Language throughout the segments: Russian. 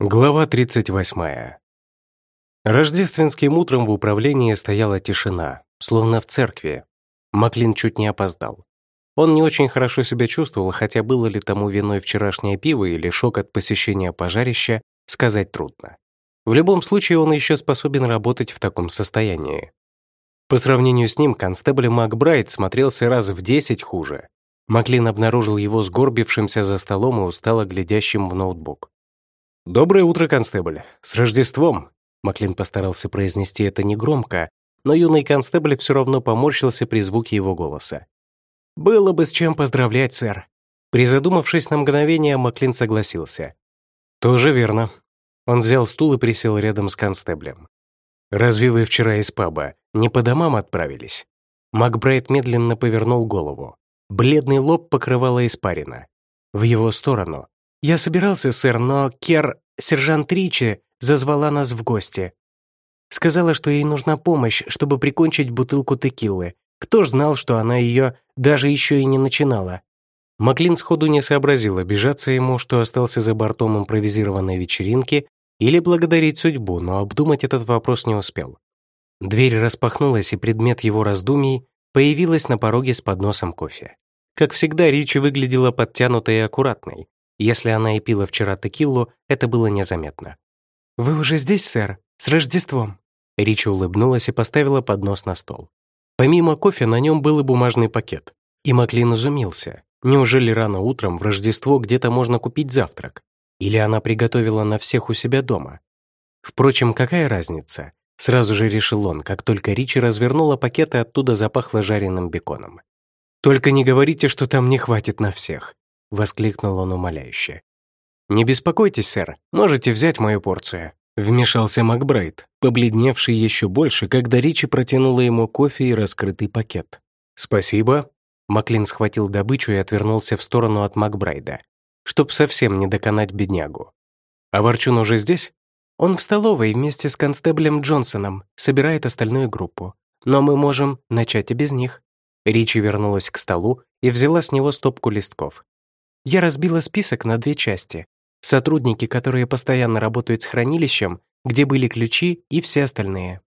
Глава 38. Рождественским утром в управлении стояла тишина, словно в церкви. Маклин чуть не опоздал. Он не очень хорошо себя чувствовал, хотя было ли тому виной вчерашнее пиво или шок от посещения пожарища, сказать трудно. В любом случае он еще способен работать в таком состоянии. По сравнению с ним констебль Макбрайт смотрелся раз в десять хуже. Маклин обнаружил его сгорбившимся за столом и устало глядящим в ноутбук. «Доброе утро, констебль! С Рождеством!» Маклин постарался произнести это негромко, но юный констебль все равно поморщился при звуке его голоса. «Было бы с чем поздравлять, сэр!» Призадумавшись на мгновение, Маклин согласился. «Тоже верно». Он взял стул и присел рядом с констеблем. «Разве вы вчера из паба не по домам отправились?» Макбрайт медленно повернул голову. Бледный лоб покрывала испарина. В его сторону «Я собирался, сэр, но Кер, сержант Ричи, зазвала нас в гости. Сказала, что ей нужна помощь, чтобы прикончить бутылку текилы. Кто ж знал, что она ее даже еще и не начинала?» Маклин сходу не сообразил обижаться ему, что остался за бортом импровизированной вечеринки, или благодарить судьбу, но обдумать этот вопрос не успел. Дверь распахнулась, и предмет его раздумий появилась на пороге с подносом кофе. Как всегда, Ричи выглядела подтянутой и аккуратной, если она и пила вчера текилу, это было незаметно. «Вы уже здесь, сэр? С Рождеством?» Ричи улыбнулась и поставила поднос на стол. Помимо кофе на нем был и бумажный пакет. И Маклин изумился. Неужели рано утром в Рождество где-то можно купить завтрак? Или она приготовила на всех у себя дома? Впрочем, какая разница? Сразу же решил он, как только Ричи развернула пакет и оттуда запахло жареным беконом. «Только не говорите, что там не хватит на всех. — воскликнул он умоляюще. «Не беспокойтесь, сэр, можете взять мою порцию», — вмешался Макбрайт, побледневший еще больше, когда Ричи протянула ему кофе и раскрытый пакет. «Спасибо». Маклин схватил добычу и отвернулся в сторону от Макбрайда, чтоб совсем не доконать беднягу. «А Ворчун уже здесь?» «Он в столовой вместе с констеблем Джонсоном, собирает остальную группу. Но мы можем начать и без них». Ричи вернулась к столу и взяла с него стопку листков. Я разбила список на две части. Сотрудники, которые постоянно работают с хранилищем, где были ключи и все остальные.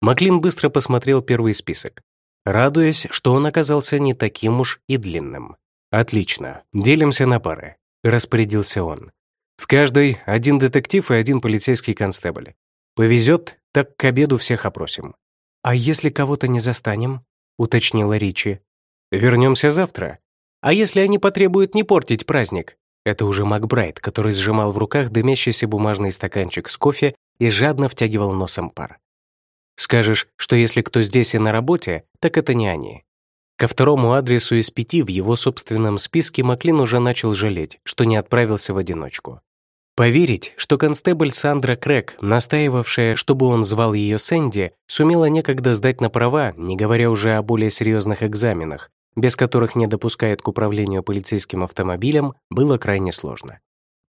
Маклин быстро посмотрел первый список, радуясь, что он оказался не таким уж и длинным. «Отлично, делимся на пары», — распорядился он. «В каждой один детектив и один полицейский констебль. Повезет, так к обеду всех опросим». «А если кого-то не застанем?» — уточнила Ричи. «Вернемся завтра. А если они потребуют не портить праздник? Это уже Макбрайт, который сжимал в руках дымящийся бумажный стаканчик с кофе и жадно втягивал носом пар. Скажешь, что если кто здесь и на работе, так это не они. Ко второму адресу из пяти в его собственном списке Маклин уже начал жалеть, что не отправился в одиночку. Поверить, что констебль Сандра Крэк, настаивавшая, чтобы он звал ее Сэнди, сумела некогда сдать на права, не говоря уже о более серьезных экзаменах, без которых не допускают к управлению полицейским автомобилем, было крайне сложно.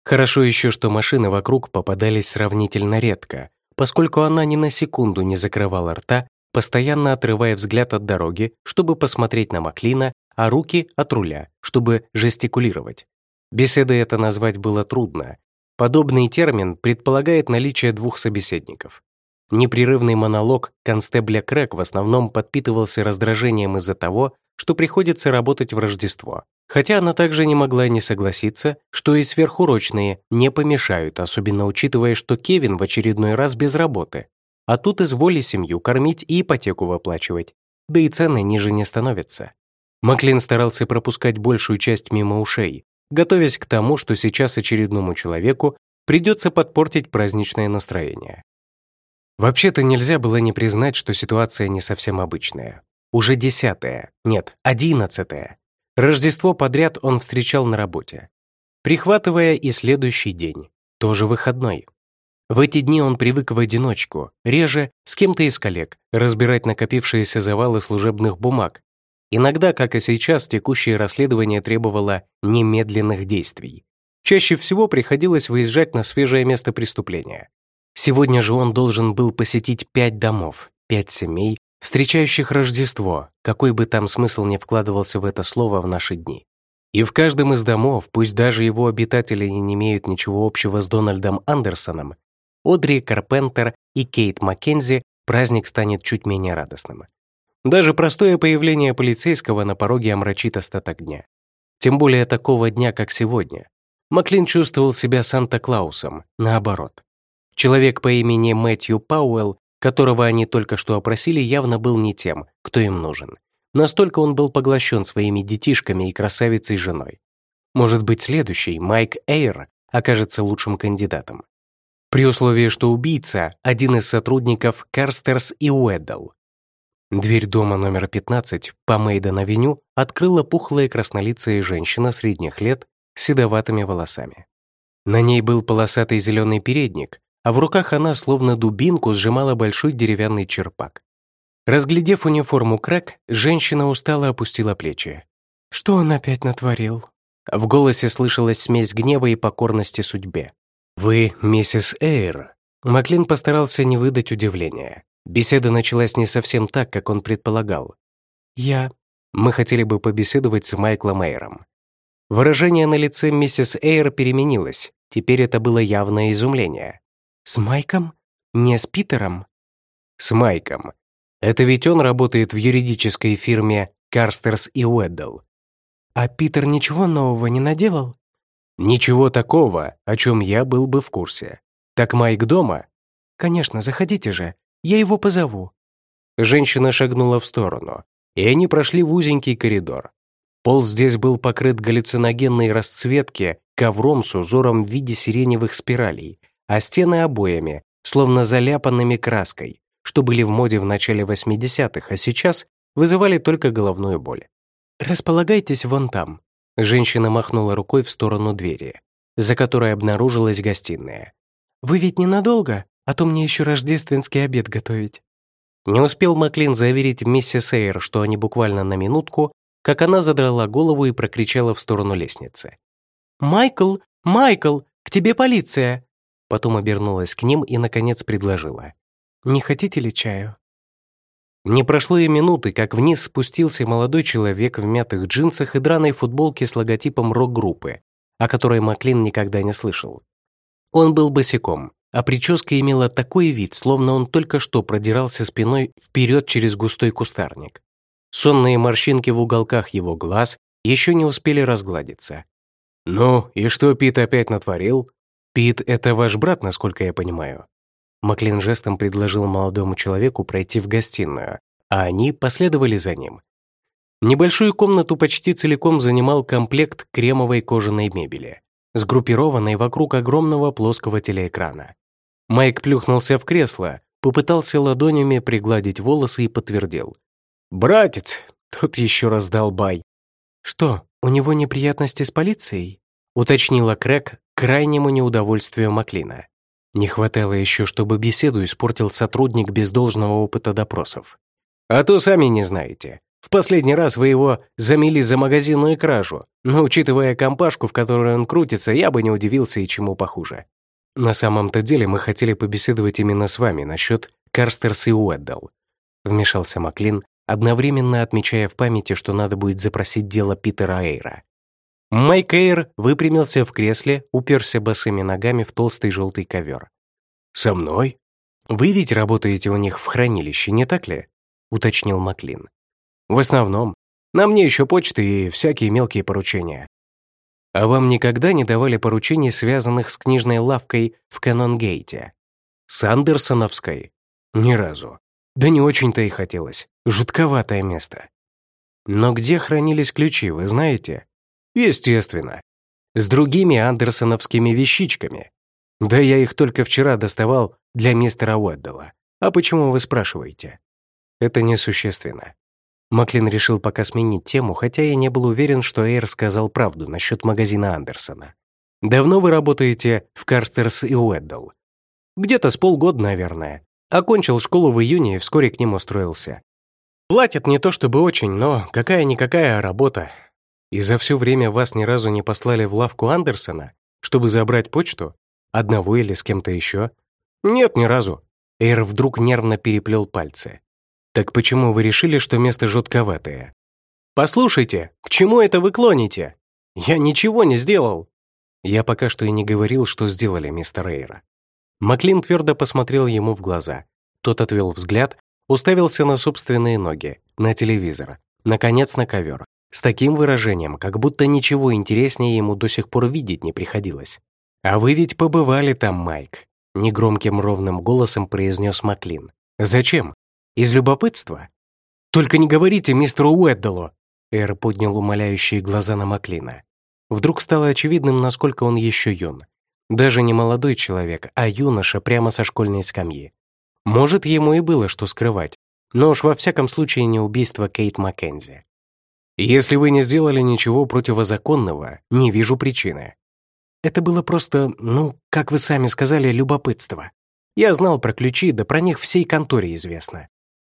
Хорошо еще, что машины вокруг попадались сравнительно редко, поскольку она ни на секунду не закрывала рта, постоянно отрывая взгляд от дороги, чтобы посмотреть на Маклина, а руки от руля, чтобы жестикулировать. Беседой это назвать было трудно. Подобный термин предполагает наличие двух собеседников. Непрерывный монолог констебля Крэк в основном подпитывался раздражением из-за того, что приходится работать в Рождество. Хотя она также не могла не согласиться, что и сверхурочные не помешают, особенно учитывая, что Кевин в очередной раз без работы. А тут изволи семью кормить и ипотеку выплачивать. Да и цены ниже не становятся. Маклин старался пропускать большую часть мимо ушей, готовясь к тому, что сейчас очередному человеку придется подпортить праздничное настроение. Вообще-то нельзя было не признать, что ситуация не совсем обычная. Уже десятое, нет, одиннадцатое. Рождество подряд он встречал на работе. Прихватывая и следующий день, тоже выходной. В эти дни он привык в одиночку, реже с кем-то из коллег, разбирать накопившиеся завалы служебных бумаг. Иногда, как и сейчас, текущее расследование требовало немедленных действий. Чаще всего приходилось выезжать на свежее место преступления. Сегодня же он должен был посетить пять домов, пять семей, встречающих Рождество, какой бы там смысл ни вкладывался в это слово в наши дни. И в каждом из домов, пусть даже его обитатели не имеют ничего общего с Дональдом Андерсоном, Одри Карпентер и Кейт Маккензи праздник станет чуть менее радостным. Даже простое появление полицейского на пороге омрачит остаток дня. Тем более такого дня, как сегодня. Маклин чувствовал себя Санта-Клаусом, наоборот. Человек по имени Мэтью Пауэлл, которого они только что опросили, явно был не тем, кто им нужен. Настолько он был поглощен своими детишками и красавицей женой. Может быть, следующий, Майк Эйр, окажется лучшим кандидатом. При условии, что убийца – один из сотрудников Карстерс и Уэддл. Дверь дома номер 15 по Мейден-авеню открыла пухлая краснолицая женщина средних лет с седоватыми волосами. На ней был полосатый зеленый передник, а в руках она, словно дубинку, сжимала большой деревянный черпак. Разглядев униформу Крэк, женщина устало опустила плечи. «Что он опять натворил?» В голосе слышалась смесь гнева и покорности судьбе. «Вы миссис Эйр?» Маклин постарался не выдать удивления. Беседа началась не совсем так, как он предполагал. «Я...» Мы хотели бы побеседовать с Майклом Эйром. Выражение на лице миссис Эйр переменилось. Теперь это было явное изумление. «С Майком? Не с Питером?» «С Майком. Это ведь он работает в юридической фирме Карстерс и Уэддл. А Питер ничего нового не наделал? Ничего такого, о чем я был бы в курсе. Так Майк дома? Конечно, заходите же, я его позову. Женщина шагнула в сторону, и они прошли в узенький коридор. Пол здесь был покрыт галлюциногенной расцветки ковром с узором в виде сиреневых спиралей, а стены обоями, словно заляпанными краской что были в моде в начале 80-х, а сейчас вызывали только головную боль. «Располагайтесь вон там», — женщина махнула рукой в сторону двери, за которой обнаружилась гостиная. «Вы ведь ненадолго, а то мне еще рождественский обед готовить». Не успел Маклин заверить миссис Эйр, что они буквально на минутку, как она задрала голову и прокричала в сторону лестницы. «Майкл! Майкл! К тебе полиция!» Потом обернулась к ним и, наконец, предложила. Не хотите ли чаю?» Не прошло и минуты, как вниз спустился молодой человек в мятых джинсах и драной футболке с логотипом рок-группы, о которой Маклин никогда не слышал. Он был босиком, а прическа имела такой вид, словно он только что продирался спиной вперед через густой кустарник. Сонные морщинки в уголках его глаз еще не успели разгладиться. «Ну, и что Пит опять натворил?» «Пит — это ваш брат, насколько я понимаю?» Маклин жестом предложил молодому человеку пройти в гостиную, а они последовали за ним. Небольшую комнату почти целиком занимал комплект кремовой кожаной мебели, сгруппированной вокруг огромного плоского телеэкрана. Майк плюхнулся в кресло, попытался ладонями пригладить волосы и подтвердил. «Братец, тут еще раз дал бай». «Что, у него неприятности с полицией?» уточнила Крэк крайнему неудовольствию Маклина. Не хватало еще, чтобы беседу испортил сотрудник без должного опыта допросов. А то сами не знаете. В последний раз вы его замели за магазинную кражу, но учитывая компашку, в которой он крутится, я бы не удивился и чему похуже. На самом-то деле мы хотели побеседовать именно с вами насчет Карстерс и Уэддл. Вмешался Маклин, одновременно отмечая в памяти, что надо будет запросить дело Питера Эйра. Майк Эйр выпрямился в кресле, уперся босыми ногами в толстый желтый ковер. «Со мной? Вы ведь работаете у них в хранилище, не так ли?» — уточнил Маклин. «В основном. На мне еще почты и всякие мелкие поручения. А вам никогда не давали поручений, связанных с книжной лавкой в Канонгейте? С Андерсоновской? Ни разу. Да не очень-то и хотелось. Жутковатое место. Но где хранились ключи, вы знаете?» Естественно. С другими андерсоновскими вещичками. Да я их только вчера доставал для мистера Уэддала. А почему вы спрашиваете? Это несущественно. Маклин решил пока сменить тему, хотя я не был уверен, что Эйр сказал правду насчет магазина Андерсона. Давно вы работаете в Карстерс и Уэддл? Где-то с полгода, наверное. Окончил школу в июне и вскоре к ним устроился. Платят не то чтобы очень, но какая-никакая работа. И за все время вас ни разу не послали в лавку Андерсона, чтобы забрать почту? Одного или с кем-то еще? Нет, ни разу. Эйр вдруг нервно переплел пальцы. Так почему вы решили, что место жутковатое? Послушайте, к чему это вы клоните? Я ничего не сделал!» Я пока что и не говорил, что сделали, мистер Эйра. Маклин твердо посмотрел ему в глаза. Тот отвел взгляд, уставился на собственные ноги, на телевизор, наконец на ковер, с таким выражением, как будто ничего интереснее ему до сих пор видеть не приходилось. «А вы ведь побывали там, Майк», — негромким ровным голосом произнес Маклин. «Зачем? Из любопытства?» «Только не говорите мистеру Уэддалу!» Эр поднял умоляющие глаза на Маклина. Вдруг стало очевидным, насколько он еще юн. Даже не молодой человек, а юноша прямо со школьной скамьи. Может, ему и было что скрывать, но уж во всяком случае не убийство Кейт Маккензи. «Если вы не сделали ничего противозаконного, не вижу причины». Это было просто, ну, как вы сами сказали, любопытство. Я знал про ключи, да про них всей конторе известно.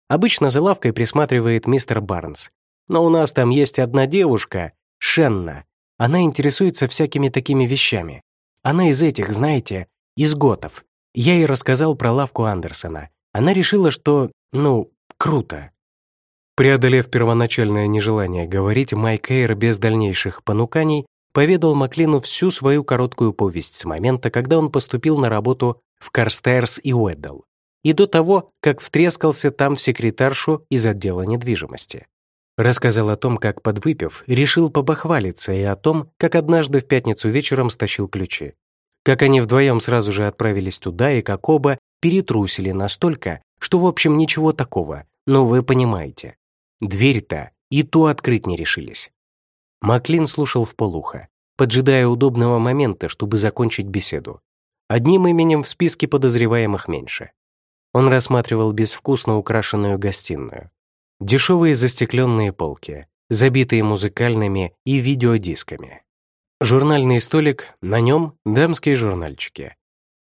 Обычно за лавкой присматривает мистер Барнс. Но у нас там есть одна девушка, Шенна, она интересуется всякими такими вещами. Она из этих, знаете, из готов. Я ей рассказал про лавку Андерсона. Она решила, что, ну, круто. Преодолев первоначальное нежелание говорить, Майк Эйр без дальнейших понуканий поведал Маклину всю свою короткую повесть с момента, когда он поступил на работу в Карстерс и Уэддл, и до того, как встрескался там в секретаршу из отдела недвижимости. Рассказал о том, как, подвыпив, решил побахвалиться и о том, как однажды в пятницу вечером стащил ключи. Как они вдвоем сразу же отправились туда и как оба перетрусили настолько, что, в общем, ничего такого, но вы понимаете. Дверь-то и ту открыть не решились. Маклин слушал в полухо, поджидая удобного момента, чтобы закончить беседу. Одним именем в списке подозреваемых меньше. Он рассматривал безвкусно украшенную гостиную, Дешевые застекленные полки, забитые музыкальными и видеодисками. Журнальный столик, на нем дамские журнальчики.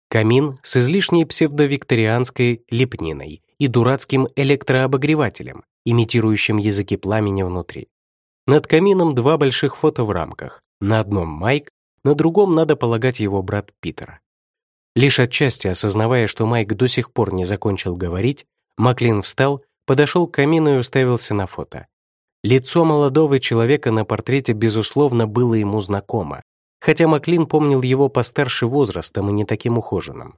Камин с излишней псевдовикторианской лепниной и дурацким электрообогревателем, имитирующим языки пламени внутри. Над камином два больших фото в рамках. На одном Майк, на другом, надо полагать, его брат Питер. Лишь отчасти осознавая, что Майк до сих пор не закончил говорить, Маклин встал подошел к камину и уставился на фото. Лицо молодого человека на портрете, безусловно, было ему знакомо, хотя Маклин помнил его постарше возрастом и не таким ухоженным.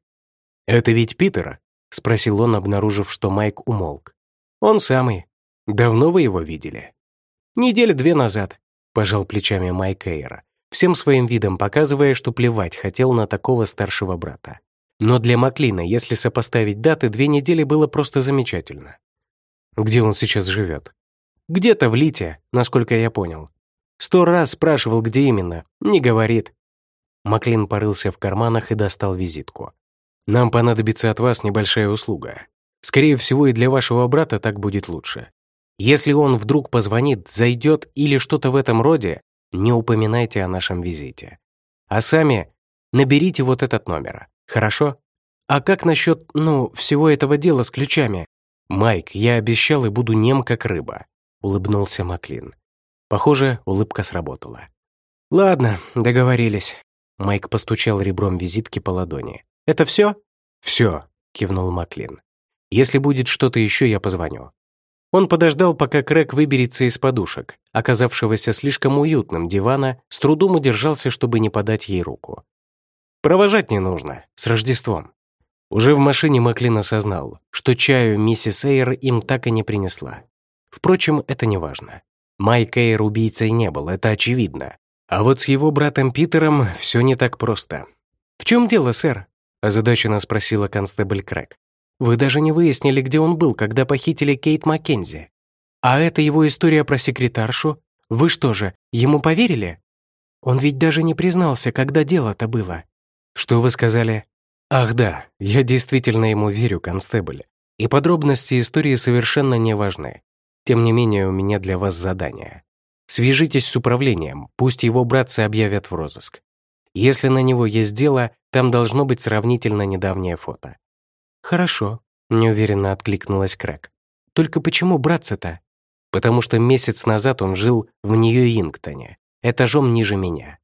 «Это ведь Питера?» — спросил он, обнаружив, что Майк умолк. «Он самый. Давно вы его видели?» «Недели две назад», — пожал плечами Майк Эйра, всем своим видом показывая, что плевать хотел на такого старшего брата. Но для Маклина, если сопоставить даты, две недели было просто замечательно. Где он сейчас живет? Где-то в Лите, насколько я понял. Сто раз спрашивал, где именно. Не говорит. Маклин порылся в карманах и достал визитку. «Нам понадобится от вас небольшая услуга. Скорее всего, и для вашего брата так будет лучше. Если он вдруг позвонит, зайдет или что-то в этом роде, не упоминайте о нашем визите. А сами наберите вот этот номер, хорошо? А как насчет, ну, всего этого дела с ключами? «Майк, я обещал и буду нем, как рыба», — улыбнулся Маклин. Похоже, улыбка сработала. «Ладно, договорились». Майк постучал ребром визитки по ладони. «Это все?» «Все», — кивнул Маклин. «Если будет что-то еще, я позвоню». Он подождал, пока Крэг выберется из подушек, оказавшегося слишком уютным дивана, с трудом удержался, чтобы не подать ей руку. «Провожать не нужно, с Рождеством». Уже в машине Маклин осознал, что чаю миссис Эйр им так и не принесла. Впрочем, это не важно. Майк Эйр убийцей не был, это очевидно. А вот с его братом Питером все не так просто. «В чем дело, сэр?» – озадаченно спросила констебль Крэк. «Вы даже не выяснили, где он был, когда похитили Кейт Маккензи. А это его история про секретаршу? Вы что же, ему поверили? Он ведь даже не признался, когда дело-то было». «Что вы сказали?» Ах да, я действительно ему верю, констебль. И подробности истории совершенно не важны. Тем не менее, у меня для вас задание. Свяжитесь с управлением, пусть его братцы объявят в розыск. Если на него есть дело, там должно быть сравнительно недавнее фото. «Хорошо», — неуверенно откликнулась Крэк. «Только почему братца-то?» «Потому что месяц назад он жил в Нью-Ингтоне, этажом ниже меня.